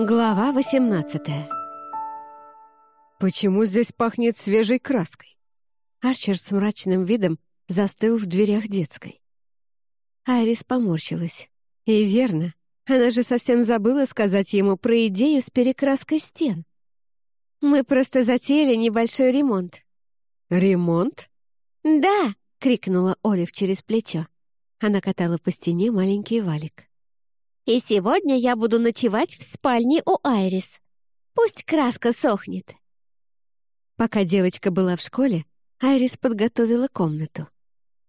Глава 18 «Почему здесь пахнет свежей краской?» Арчер с мрачным видом застыл в дверях детской. Айрис поморщилась. И верно, она же совсем забыла сказать ему про идею с перекраской стен. «Мы просто затеяли небольшой ремонт». «Ремонт?» «Да!» — крикнула Олив через плечо. Она катала по стене маленький валик. И сегодня я буду ночевать в спальне у Айрис. Пусть краска сохнет». Пока девочка была в школе, Айрис подготовила комнату.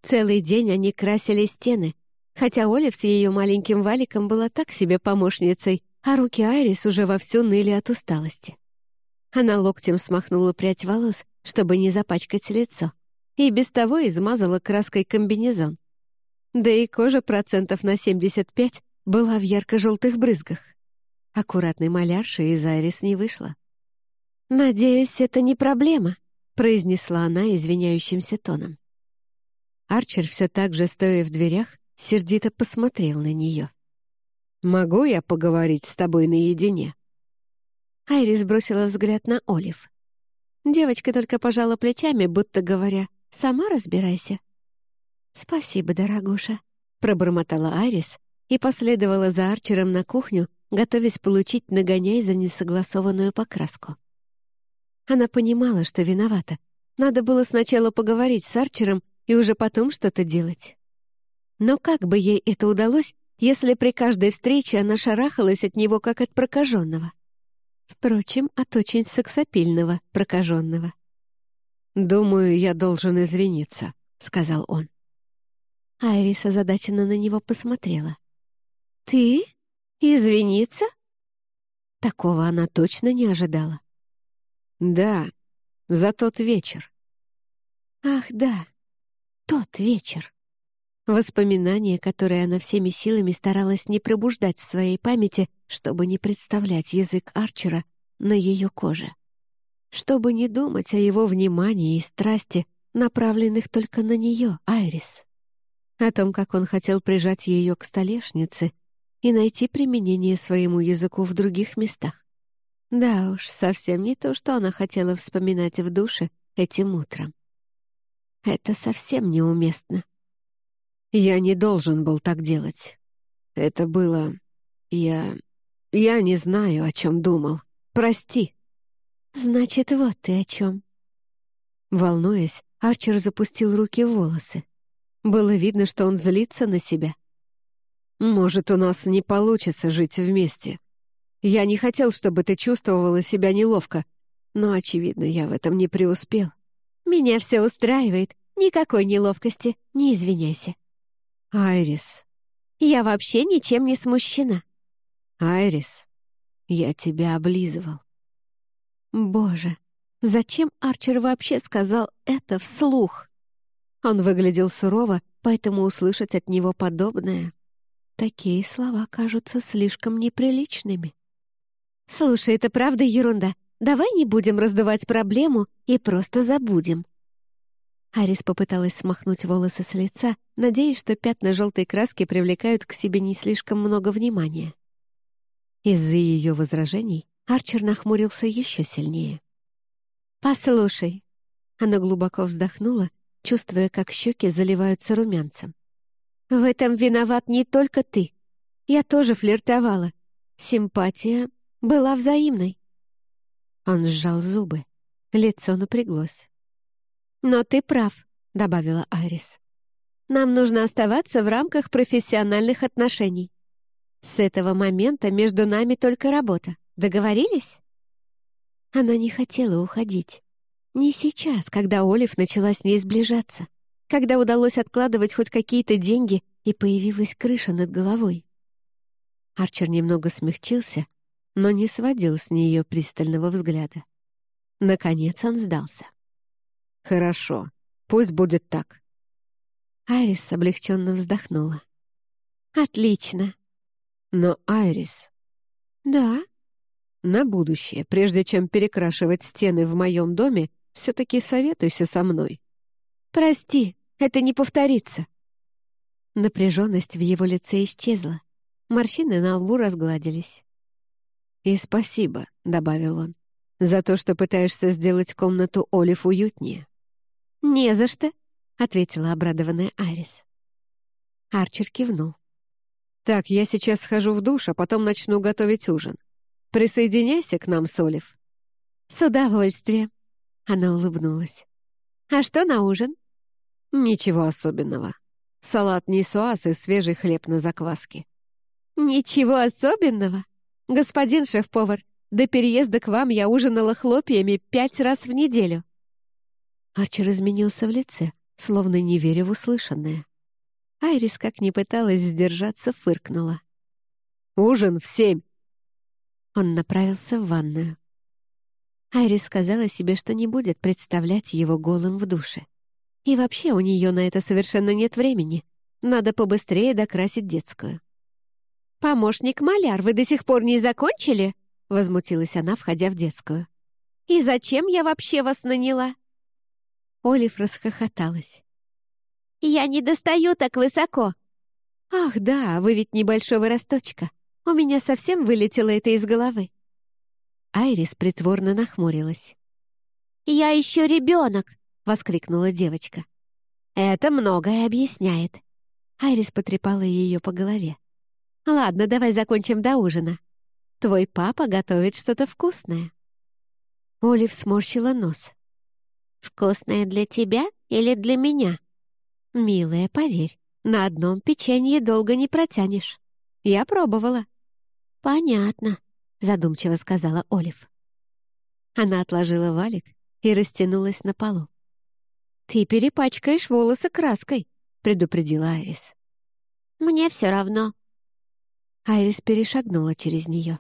Целый день они красили стены, хотя Олив с ее маленьким валиком была так себе помощницей, а руки Айрис уже вовсю ныли от усталости. Она локтем смахнула прядь волос, чтобы не запачкать лицо, и без того измазала краской комбинезон. Да и кожа процентов на 75 была в ярко-желтых брызгах. Аккуратной малярши из Айрис не вышла. «Надеюсь, это не проблема», — произнесла она извиняющимся тоном. Арчер, все так же стоя в дверях, сердито посмотрел на нее. «Могу я поговорить с тобой наедине?» Айрис бросила взгляд на Олив. Девочка только пожала плечами, будто говоря, «Сама разбирайся». «Спасибо, дорогуша», — пробормотала Айрис, и последовала за Арчером на кухню, готовясь получить нагоняй за несогласованную покраску. Она понимала, что виновата. Надо было сначала поговорить с Арчером и уже потом что-то делать. Но как бы ей это удалось, если при каждой встрече она шарахалась от него, как от прокаженного? Впрочем, от очень сексапильного прокаженного. «Думаю, я должен извиниться», — сказал он. Айрис озадаченно на него посмотрела. «Ты? Извиниться?» Такого она точно не ожидала. «Да, за тот вечер». «Ах, да, тот вечер». Воспоминания, которые она всеми силами старалась не пробуждать в своей памяти, чтобы не представлять язык Арчера на ее коже. Чтобы не думать о его внимании и страсти, направленных только на нее, Айрис. О том, как он хотел прижать ее к столешнице и найти применение своему языку в других местах. Да уж, совсем не то, что она хотела вспоминать в душе этим утром. Это совсем неуместно. Я не должен был так делать. Это было... Я... Я не знаю, о чем думал. Прости. Значит, вот ты о чем. Волнуясь, Арчер запустил руки в волосы. Было видно, что он злится на себя. Может, у нас не получится жить вместе. Я не хотел, чтобы ты чувствовала себя неловко, но, очевидно, я в этом не преуспел. Меня все устраивает. Никакой неловкости. Не извиняйся. Айрис. Я вообще ничем не смущена. Айрис, я тебя облизывал. Боже, зачем Арчер вообще сказал это вслух? Он выглядел сурово, поэтому услышать от него подобное Такие слова кажутся слишком неприличными. «Слушай, это правда ерунда. Давай не будем раздувать проблему и просто забудем». Арис попыталась смахнуть волосы с лица, надеясь, что пятна желтой краски привлекают к себе не слишком много внимания. Из-за ее возражений Арчер нахмурился еще сильнее. «Послушай». Она глубоко вздохнула, чувствуя, как щеки заливаются румянцем. В этом виноват не только ты. Я тоже флиртовала. Симпатия была взаимной. Он сжал зубы. Лицо напряглось. «Но ты прав», — добавила Арис. «Нам нужно оставаться в рамках профессиональных отношений. С этого момента между нами только работа. Договорились?» Она не хотела уходить. Не сейчас, когда Олив начала с ней сближаться когда удалось откладывать хоть какие-то деньги и появилась крыша над головой. Арчер немного смягчился, но не сводил с нее пристального взгляда. Наконец он сдался. «Хорошо, пусть будет так». Айрис облегченно вздохнула. «Отлично». «Но, Айрис...» «Да?» «На будущее, прежде чем перекрашивать стены в моем доме, все-таки советуйся со мной». «Прости», это не повторится». Напряженность в его лице исчезла. Морщины на лбу разгладились. «И спасибо», — добавил он, «за то, что пытаешься сделать комнату Олив уютнее». «Не за что», — ответила обрадованная Арис. Арчер кивнул. «Так, я сейчас схожу в душ, а потом начну готовить ужин. Присоединяйся к нам, Солив». «С удовольствием», — она улыбнулась. «А что на ужин?» «Ничего особенного. Салат нисуаз и свежий хлеб на закваске». «Ничего особенного? Господин шеф-повар, до переезда к вам я ужинала хлопьями пять раз в неделю». Арчер изменился в лице, словно не веря в услышанное. Айрис, как ни пыталась сдержаться, фыркнула. «Ужин в семь!» Он направился в ванную. Айрис сказала себе, что не будет представлять его голым в душе. И вообще у нее на это совершенно нет времени. Надо побыстрее докрасить детскую. «Помощник-маляр, вы до сих пор не закончили?» — возмутилась она, входя в детскую. «И зачем я вообще вас наняла?» Олив расхохоталась. «Я не достаю так высоко!» «Ах, да, вы ведь небольшого росточка. У меня совсем вылетело это из головы». Айрис притворно нахмурилась. «Я еще ребенок!» — воскликнула девочка. «Это многое объясняет». Айрис потрепала ее по голове. «Ладно, давай закончим до ужина. Твой папа готовит что-то вкусное». Олив сморщила нос. «Вкусное для тебя или для меня?» «Милая, поверь, на одном печенье долго не протянешь. Я пробовала». «Понятно», — задумчиво сказала Олив. Она отложила валик и растянулась на полу. «Ты перепачкаешь волосы краской», — предупредила Айрис. «Мне все равно». Айрис перешагнула через нее.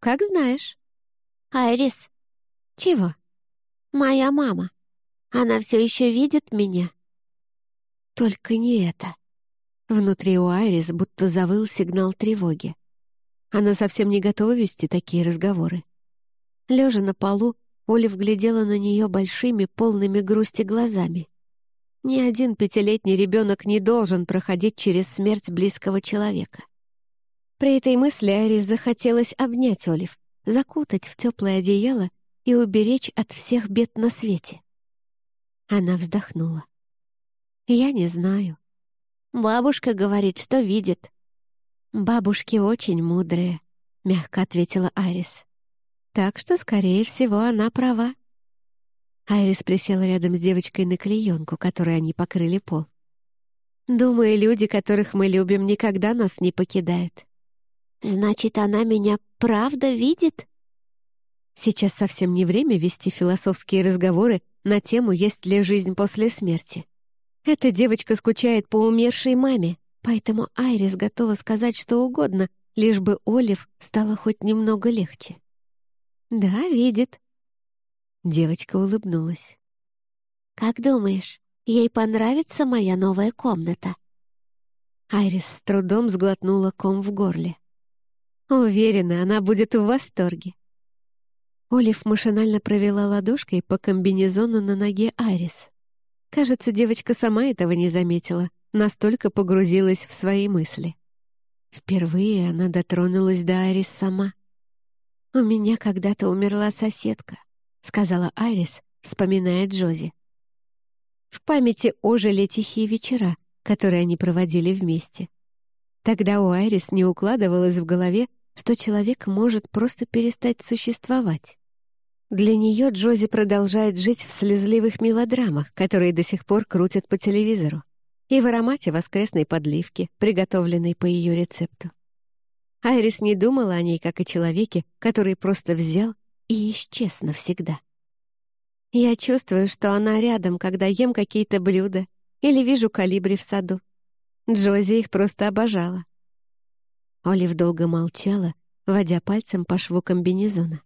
«Как знаешь». «Айрис». «Чего?» «Моя мама. Она все еще видит меня?» Только не это. Внутри у Айрис будто завыл сигнал тревоги. Она совсем не готова вести такие разговоры. Лежа на полу, Олив глядела на нее большими, полными грусти глазами. Ни один пятилетний ребенок не должен проходить через смерть близкого человека. При этой мысли Айрис захотелось обнять Олив, закутать в теплое одеяло и уберечь от всех бед на свете. Она вздохнула. «Я не знаю. Бабушка говорит, что видит. «Бабушки очень мудрые», — мягко ответила Айрис. «Так что, скорее всего, она права». Айрис присела рядом с девочкой на клеенку, которой они покрыли пол. «Думаю, люди, которых мы любим, никогда нас не покидают». «Значит, она меня правда видит?» Сейчас совсем не время вести философские разговоры на тему «Есть ли жизнь после смерти?». Эта девочка скучает по умершей маме, Поэтому Айрис готова сказать что угодно, лишь бы Олив стало хоть немного легче. «Да, видит». Девочка улыбнулась. «Как думаешь, ей понравится моя новая комната?» Айрис с трудом сглотнула ком в горле. Уверена, она будет в восторге. Олив машинально провела ладошкой по комбинезону на ноге Айрис. Кажется, девочка сама этого не заметила, настолько погрузилась в свои мысли. Впервые она дотронулась до Айрис сама. «У меня когда-то умерла соседка», — сказала Айрис, вспоминая Джози. В памяти ожили тихие вечера, которые они проводили вместе. Тогда у Айрис не укладывалось в голове, что человек может просто перестать существовать. Для нее Джози продолжает жить в слезливых мелодрамах, которые до сих пор крутят по телевизору и в аромате воскресной подливки, приготовленной по ее рецепту. Айрис не думала о ней, как о человеке, который просто взял и исчез навсегда. Я чувствую, что она рядом, когда ем какие-то блюда или вижу калибри в саду. Джози их просто обожала. Олив долго молчала, водя пальцем по шву комбинезона.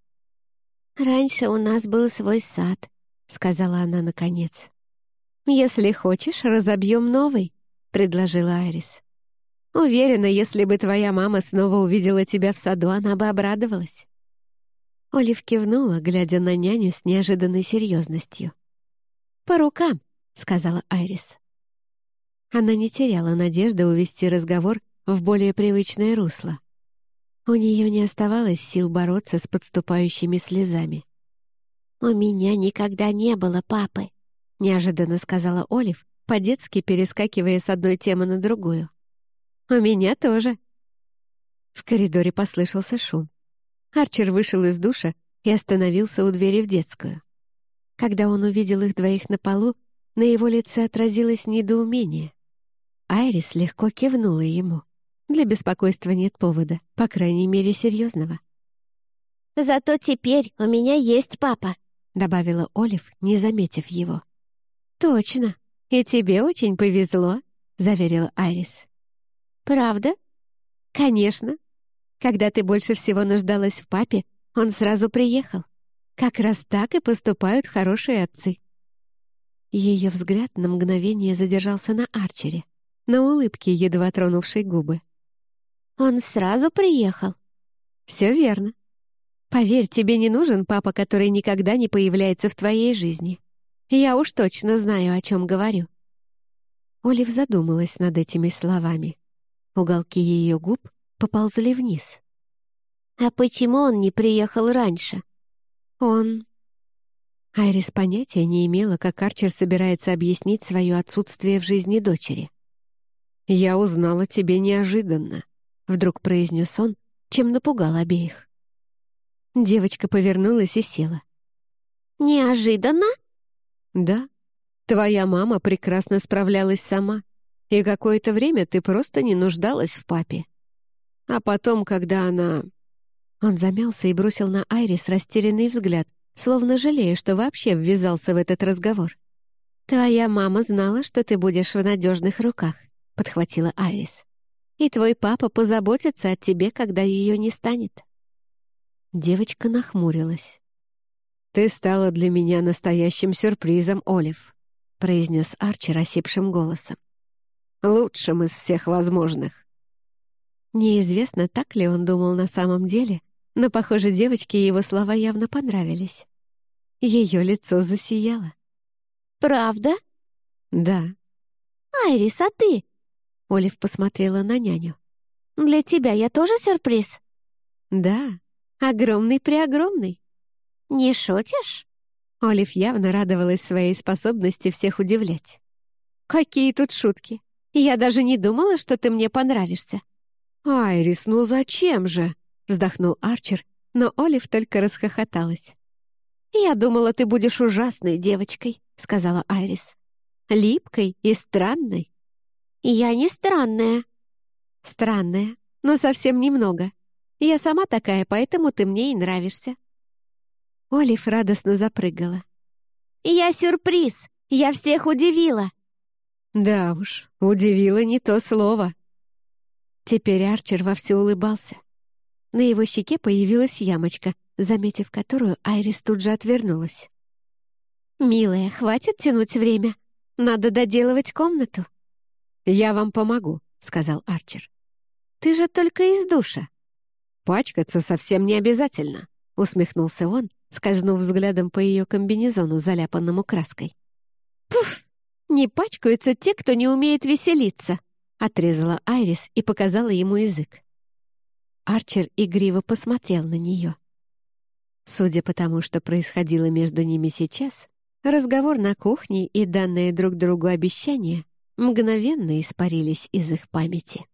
«Раньше у нас был свой сад», — сказала она наконец. «Если хочешь, разобьем новый», — предложила Айрис. «Уверена, если бы твоя мама снова увидела тебя в саду, она бы обрадовалась». Олив кивнула, глядя на няню с неожиданной серьезностью. «По рукам», — сказала Айрис. Она не теряла надежды увести разговор в более привычное русло. У нее не оставалось сил бороться с подступающими слезами. «У меня никогда не было папы», — неожиданно сказала Олив, по-детски перескакивая с одной темы на другую. «У меня тоже». В коридоре послышался шум. Арчер вышел из душа и остановился у двери в детскую. Когда он увидел их двоих на полу, на его лице отразилось недоумение. Айрис легко кивнула ему. Для беспокойства нет повода, по крайней мере, серьезного. «Зато теперь у меня есть папа», — добавила Олив, не заметив его. «Точно. И тебе очень повезло», — заверила Айрис. «Правда?» «Конечно. Когда ты больше всего нуждалась в папе, он сразу приехал. Как раз так и поступают хорошие отцы». Ее взгляд на мгновение задержался на Арчере, на улыбке, едва тронувшей губы. «Он сразу приехал?» «Все верно. Поверь, тебе не нужен папа, который никогда не появляется в твоей жизни. Я уж точно знаю, о чем говорю». Олив задумалась над этими словами. Уголки ее губ поползли вниз. «А почему он не приехал раньше?» «Он...» Айрис понятия не имела, как Арчер собирается объяснить свое отсутствие в жизни дочери. «Я узнала тебе неожиданно», — вдруг произнес он, чем напугал обеих. Девочка повернулась и села. «Неожиданно?» «Да. Твоя мама прекрасно справлялась сама, и какое-то время ты просто не нуждалась в папе. А потом, когда она...» Он замялся и бросил на Айрис растерянный взгляд, словно жалея, что вообще ввязался в этот разговор. «Твоя мама знала, что ты будешь в надежных руках», — подхватила Айрис. «И твой папа позаботится о тебе, когда ее не станет». Девочка нахмурилась. «Ты стала для меня настоящим сюрпризом, Олив», — произнес Арчер осипшим голосом. «Лучшим из всех возможных». Неизвестно, так ли он думал на самом деле, но, похоже, девочке его слова явно понравились. Ее лицо засияло. «Правда?» «Да». «Айрис, а ты?» Олив посмотрела на няню. «Для тебя я тоже сюрприз?» «Да, огромный-преогромный». «Не шутишь?» Олив явно радовалась своей способности всех удивлять. «Какие тут шутки! Я даже не думала, что ты мне понравишься». «Айрис, ну зачем же?» — вздохнул Арчер, но Олив только расхохоталась. «Я думала, ты будешь ужасной девочкой», — сказала Айрис. «Липкой и странной». «Я не странная». «Странная, но совсем немного. Я сама такая, поэтому ты мне и нравишься». Олив радостно запрыгала. «Я сюрприз! Я всех удивила!» «Да уж, удивила не то слово». Теперь Арчер вовсю улыбался. На его щеке появилась ямочка, заметив которую, Айрис тут же отвернулась. «Милая, хватит тянуть время. Надо доделывать комнату». «Я вам помогу», — сказал Арчер. «Ты же только из душа». «Пачкаться совсем не обязательно», — усмехнулся он, скользнув взглядом по ее комбинезону, заляпанному краской. «Пуф! Не пачкаются те, кто не умеет веселиться», — отрезала Айрис и показала ему язык. Арчер игриво посмотрел на нее. Судя по тому, что происходило между ними сейчас, разговор на кухне и данные друг другу обещания мгновенно испарились из их памяти.